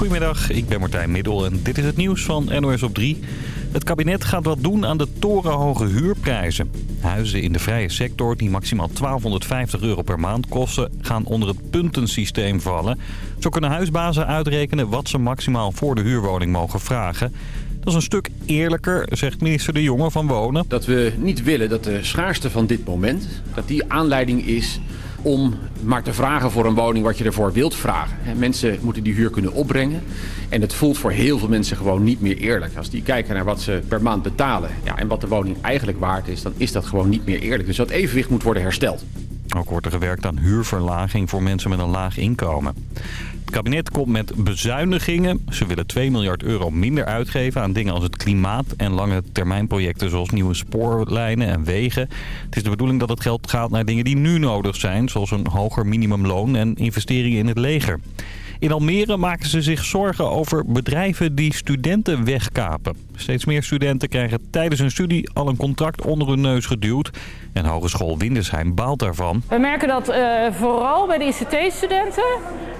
Goedemiddag, ik ben Martijn Middel en dit is het nieuws van NOS op 3. Het kabinet gaat wat doen aan de torenhoge huurprijzen. Huizen in de vrije sector die maximaal 1250 euro per maand kosten... gaan onder het puntensysteem vallen. Zo kunnen huisbazen uitrekenen wat ze maximaal voor de huurwoning mogen vragen... Dat is een stuk eerlijker, zegt minister De Jonge van Wonen. Dat we niet willen dat de schaarste van dit moment... dat die aanleiding is om maar te vragen voor een woning wat je ervoor wilt vragen. Mensen moeten die huur kunnen opbrengen. En het voelt voor heel veel mensen gewoon niet meer eerlijk. Als die kijken naar wat ze per maand betalen ja, en wat de woning eigenlijk waard is... dan is dat gewoon niet meer eerlijk. Dus dat evenwicht moet worden hersteld. Ook wordt er gewerkt aan huurverlaging voor mensen met een laag inkomen. Het kabinet komt met bezuinigingen. Ze willen 2 miljard euro minder uitgeven aan dingen als het klimaat... en lange termijnprojecten zoals nieuwe spoorlijnen en wegen. Het is de bedoeling dat het geld gaat naar dingen die nu nodig zijn... zoals een hoger minimumloon en investeringen in het leger. In Almere maken ze zich zorgen over bedrijven die studenten wegkapen. Steeds meer studenten krijgen tijdens hun studie al een contract onder hun neus geduwd. En Hogeschool Windesheim baalt daarvan. We merken dat uh, vooral bij de ICT-studenten.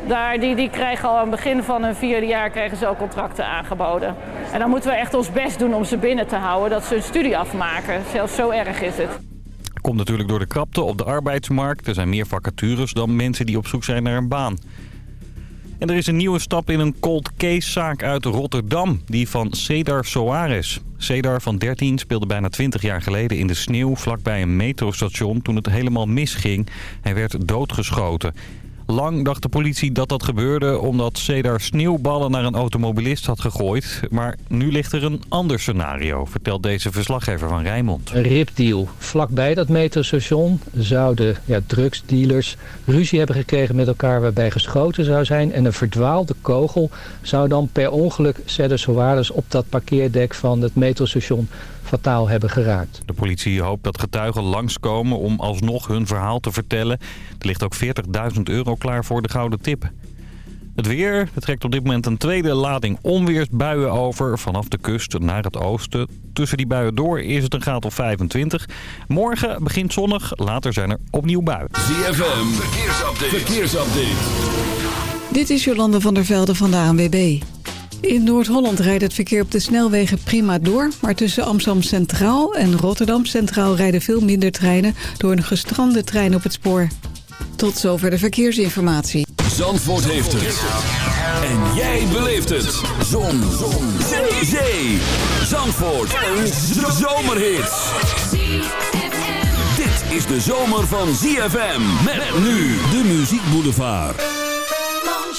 Daar, die, die krijgen al aan het begin van hun vierde jaar krijgen ze al contracten aangeboden. En dan moeten we echt ons best doen om ze binnen te houden. Dat ze hun studie afmaken. Zelfs zo erg is het. Komt natuurlijk door de krapte op de arbeidsmarkt. Er zijn meer vacatures dan mensen die op zoek zijn naar een baan. En er is een nieuwe stap in een cold case zaak uit Rotterdam, die van Cedar Soares. Cedar van 13 speelde bijna 20 jaar geleden in de sneeuw vlakbij een metrostation toen het helemaal misging. Hij werd doodgeschoten. Lang dacht de politie dat dat gebeurde omdat Cedar sneeuwballen naar een automobilist had gegooid. Maar nu ligt er een ander scenario, vertelt deze verslaggever van Rijnmond. Een ripdeal. Vlakbij dat metrostation zouden ja, drugsdealers ruzie hebben gekregen met elkaar waarbij geschoten zou zijn. En een verdwaalde kogel zou dan per ongeluk Cedar Soares op dat parkeerdek van het metrostation fataal hebben geraakt. De politie hoopt dat getuigen langskomen om alsnog hun verhaal te vertellen. Er ligt ook 40.000 euro klaar voor de gouden tip. Het weer trekt op dit moment een tweede lading onweersbuien over vanaf de kust naar het oosten. Tussen die buien door is het een graad of 25. Morgen begint zonnig, later zijn er opnieuw buien. ZFM, verkeersupdate. verkeersupdate. Dit is Jolande van der Velde van de ANWB. In Noord-Holland rijdt het verkeer op de snelwegen prima door... maar tussen Amsterdam Centraal en Rotterdam Centraal rijden veel minder treinen... door een gestrande trein op het spoor. Tot zover de verkeersinformatie. Zandvoort heeft het. En jij beleeft het. Zon. Zon. Zee. Zandvoort. Een zomerhit. Dit is de zomer van ZFM. Met nu de Muziek Boulevard.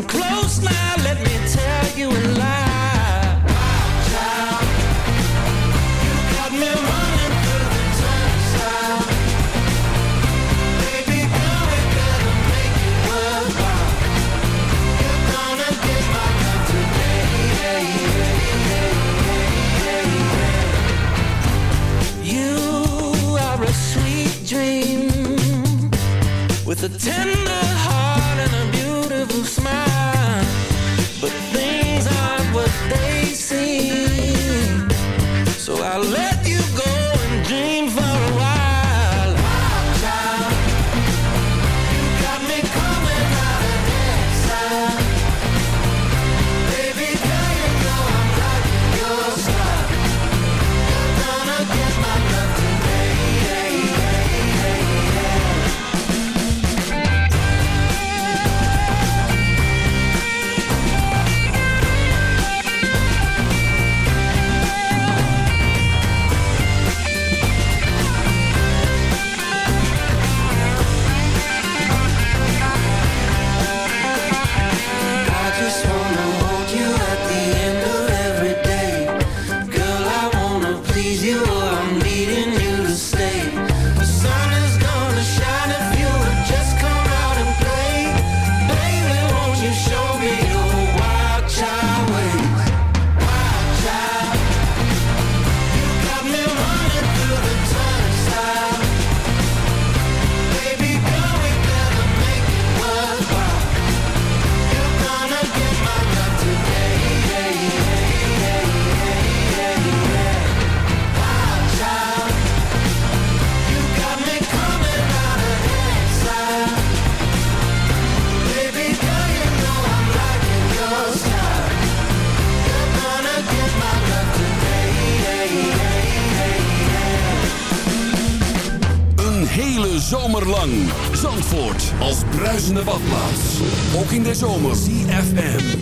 Close now, let me tell you a lie. Child, you got me running through the turnstile. Baby girl, gotta make it. You're gonna get my you are a sweet dream with a tender duizenden badplaatsen. Ook in de zomer. CFM.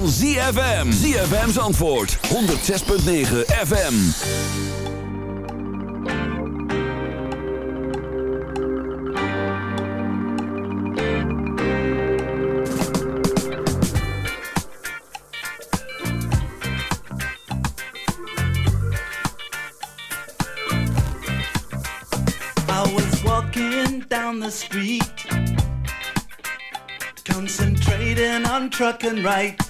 van ZFM. ZFM's antwoord. 106.9 FM. I was walking down the street. Concentrating on truck and right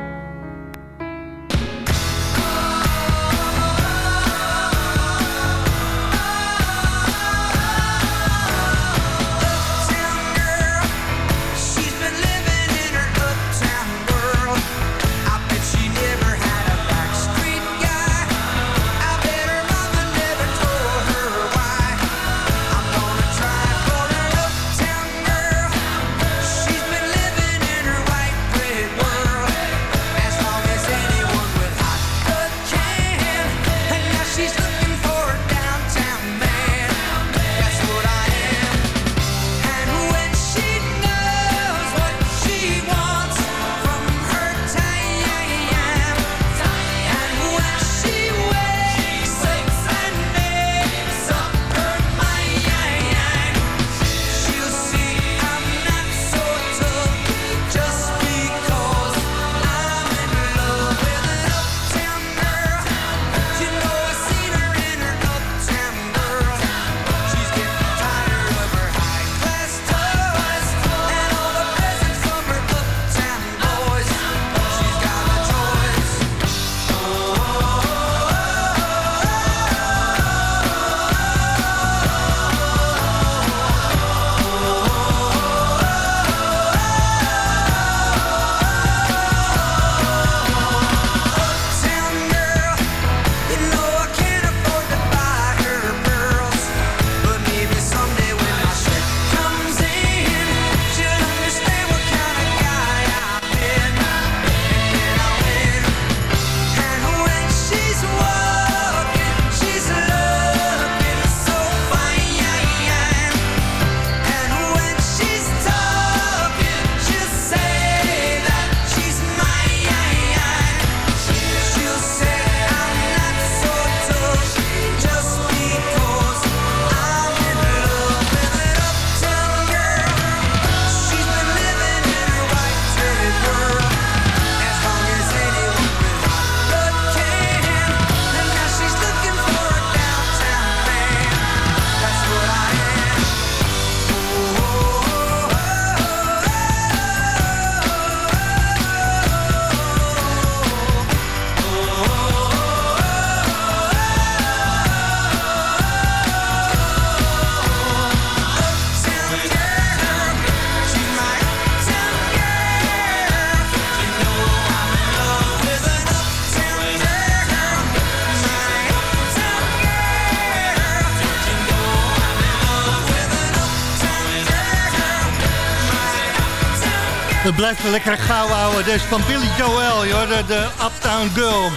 Eh, Het blijft lekker gauw houden. Deze van Billy Joel, de, de Uptown Girl.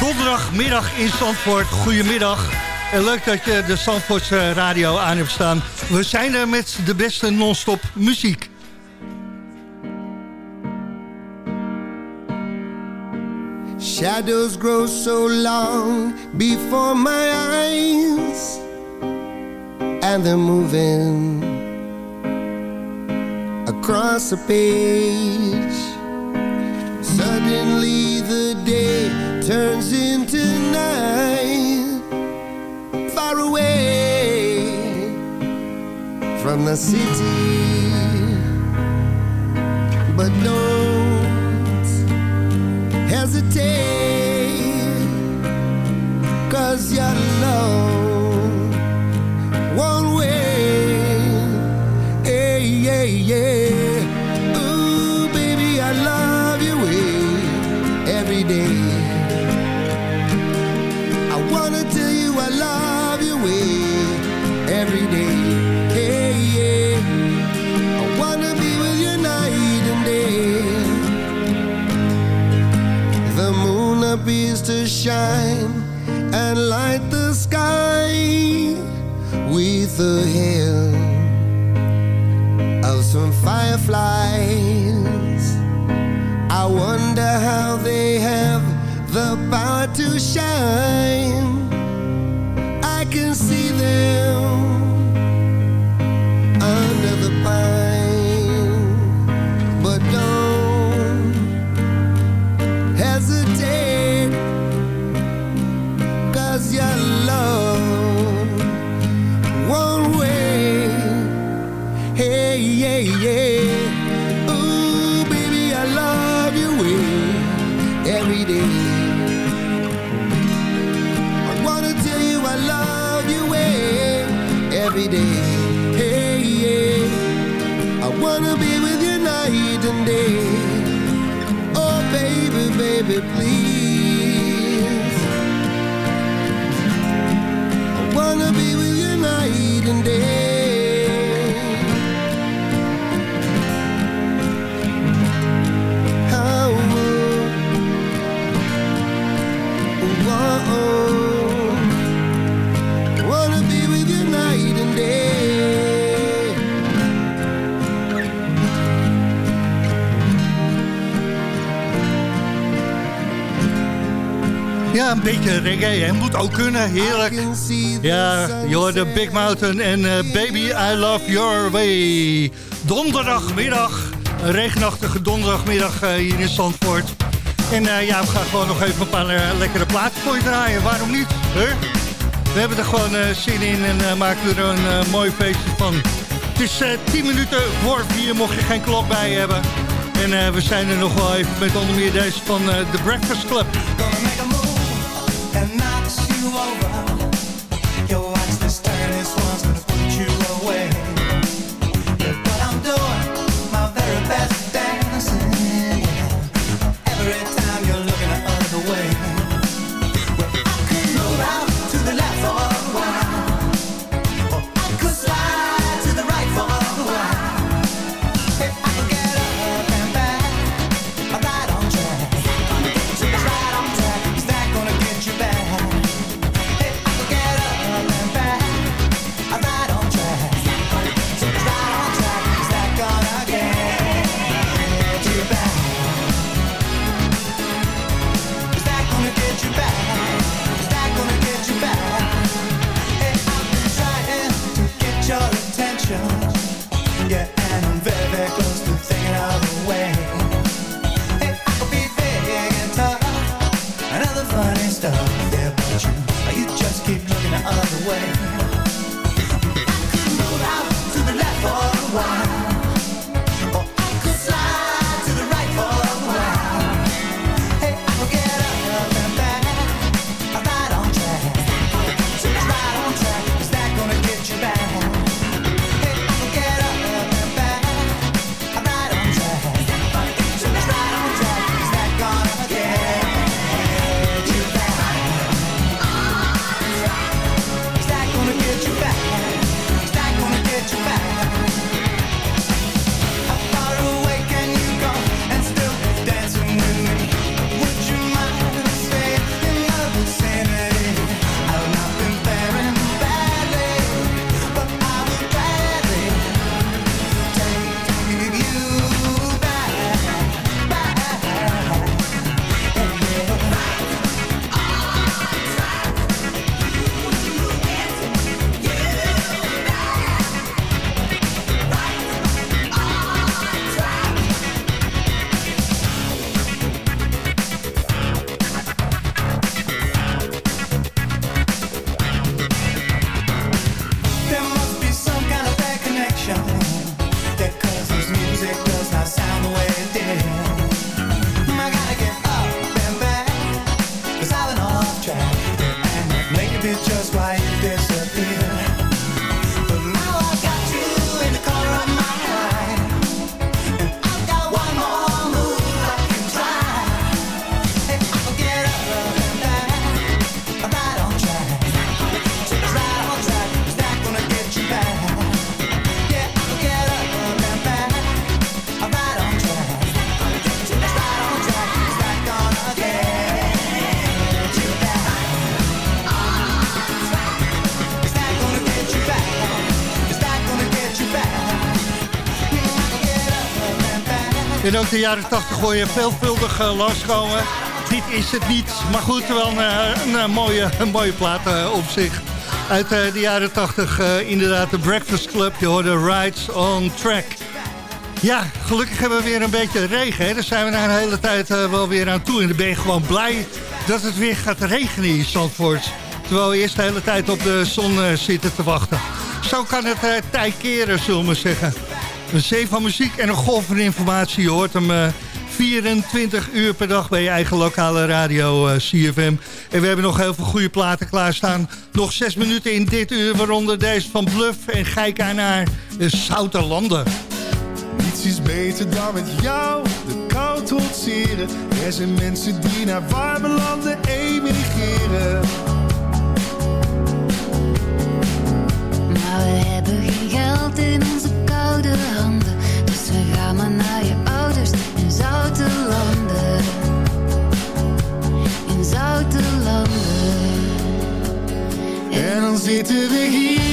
Donderdagmiddag in Zandvoort. Goedemiddag. En leuk dat je de Zandvoortse radio aan hebt staan. We zijn er met de beste non-stop muziek. Shadows grow so long before my eyes And they're moving across a page. Suddenly the day turns into night, far away from the city. But don't hesitate, shine and light the sky with the hail of some fireflies. I wonder how they have the power to shine. Ja, een beetje reggae, hè? Moet ook kunnen, heerlijk. Ja, je hoorde Big Mountain en eh, Baby I Love Your Way. Donderdagmiddag, een regenachtige donderdagmiddag eh, hier in Zandvoort. En eh, ja, we gaan gewoon nog even een paar lekkere platen voor je draaien. Waarom niet? Hè? We hebben er gewoon zin in en maken er een mooi feestje van. Het is eh 10 minuten voor 4, mocht je geen klok bij hebben. En we zijn er nog wel even met onder meer deze van The Breakfast Club. And knocks you over. En ook de jaren 80 hoor je veelvuldig uh, langskomen. Dit is het niet, maar goed, wel een, eh, een, een mooie, een mooie plaat op zich. Uit de jaren 80, inderdaad, de Breakfast Club. Je hoorde Rides on Track. Ja, gelukkig hebben we weer een beetje regen. Hè? Daar zijn we na een hele tijd wel weer aan toe. En dan ben je gewoon blij dat het weer gaat regenen in Zandvoort. Terwijl we eerst de hele tijd op de zon zitten te wachten. Zo kan het tij keren, zullen we zeggen. Een zee van muziek en een golf van informatie. Je hoort hem uh, 24 uur per dag bij je eigen lokale radio uh, CFM. En we hebben nog heel veel goede platen klaarstaan. Nog zes minuten in dit uur, waaronder deze van Bluff en Geika naar de Zouterlanden. Niets is beter dan met jou de kou trotseren. Er zijn mensen die naar warme landen emigreren. Maar we hebben geen geld in zitten we hier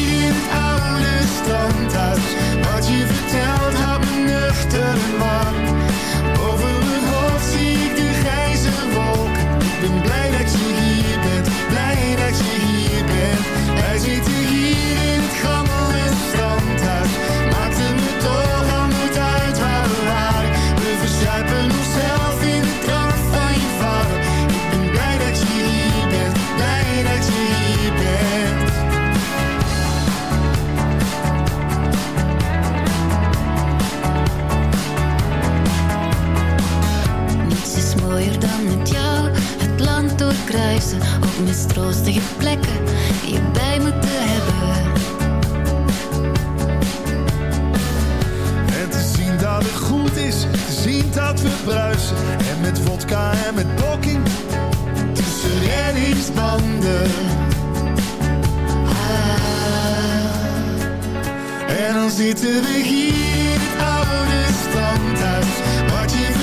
mooier dan met jou het land doorkruisen. Op mistroostige plekken je bij moeten hebben. En te zien dat het goed is, te zien dat we bruisen. En met vodka en met blokking, tussen reddingsbanden. Ah. En dan zitten we hier het oude standhuis. Wat je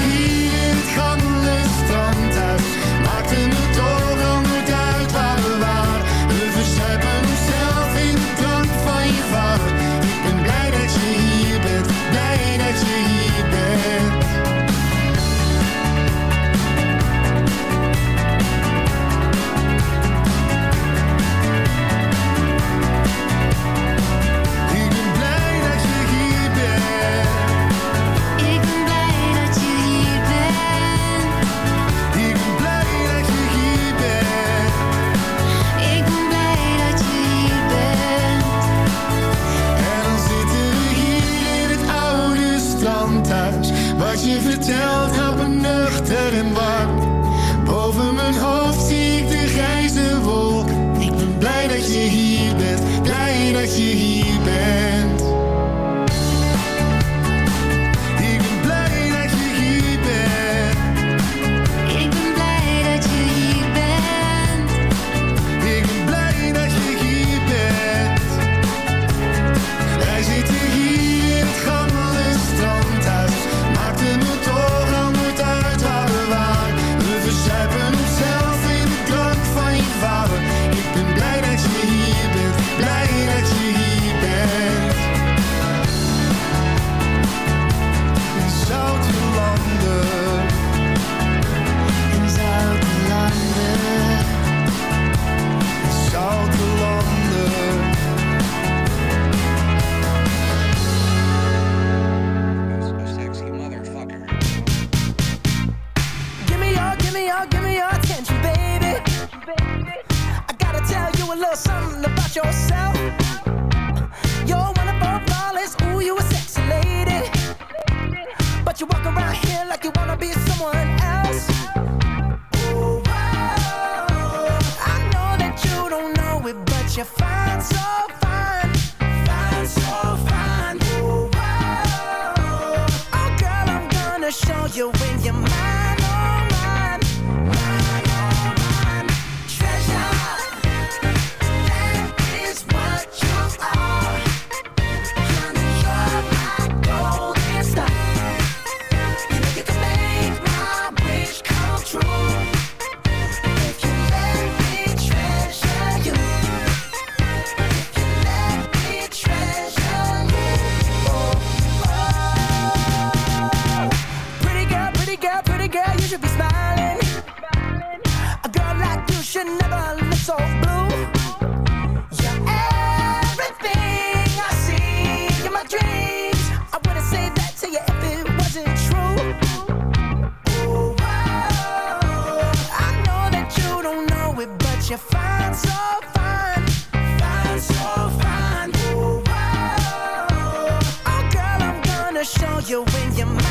Wat it, but you're fine, so fine, fine, so fine. Ooh, oh, oh, girl, I'm gonna show you when you're mine.